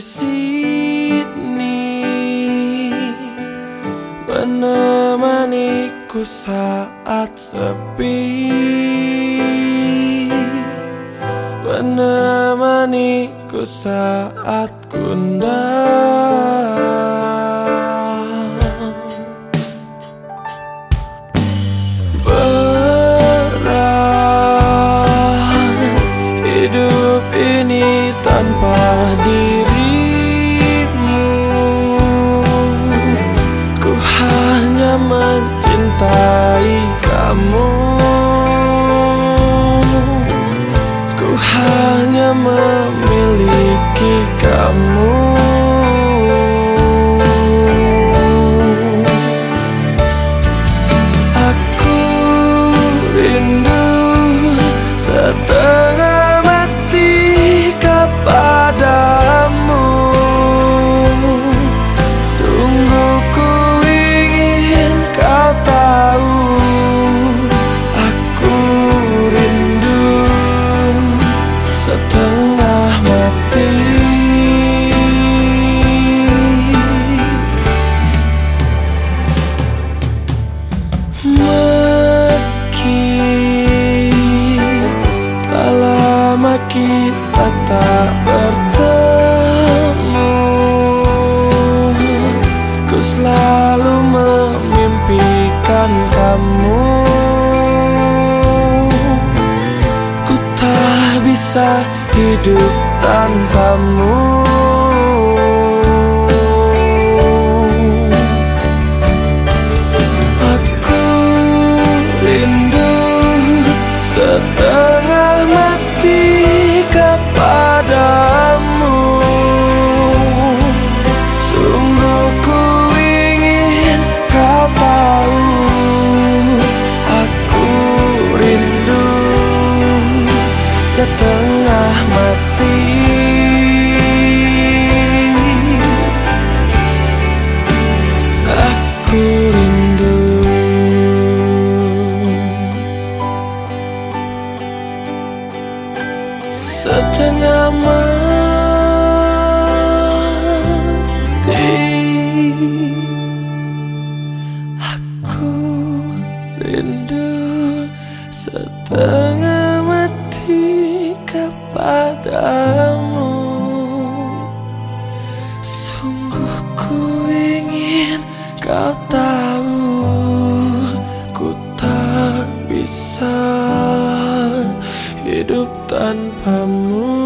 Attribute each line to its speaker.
Speaker 1: sini. Menemaniku saat sepi. Menemaniku saat gundah. Berat hidup ini tanpa dirimu. Ku hanya mencintai kamu kita tak bertemu. Ku selalu memimpikan kamu. Ku tak bisa hidup tanpamu. Aku rindu setengah Setengah mati Aku rindu Setengah mati kepadamu. Sungguh ku ingin kau tahu Ku tak bisa hidup tanpamu